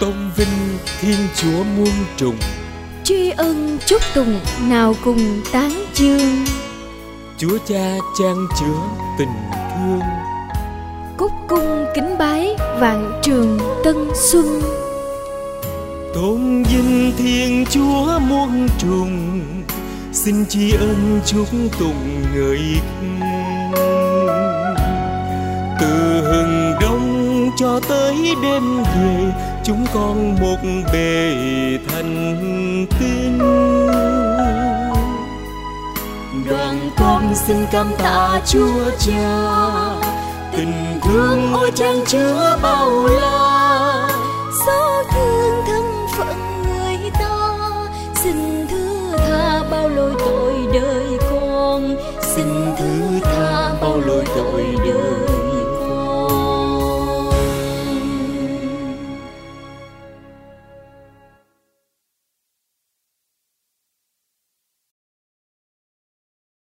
tôn vinh thiên chúa muôn trùng. Tri ân chúc tụng nào cùng tán dương. Chúa cha chan chứa tình thương. Cúc cung kính bái vạn trường tân xuân. Tôn vinh thiên chúa muôn trùng. Xin tri ân chúc tụng người từ tới đêm về, chúng con một bề thành tin. Đoàn con xin cảm tạ chúa cha, tình thương ôi trang chứa bao la. Xót thương thân phận người ta, xin thứ tha bao lỗi tội đời con. Xin thứ tha bao lỗi tội đời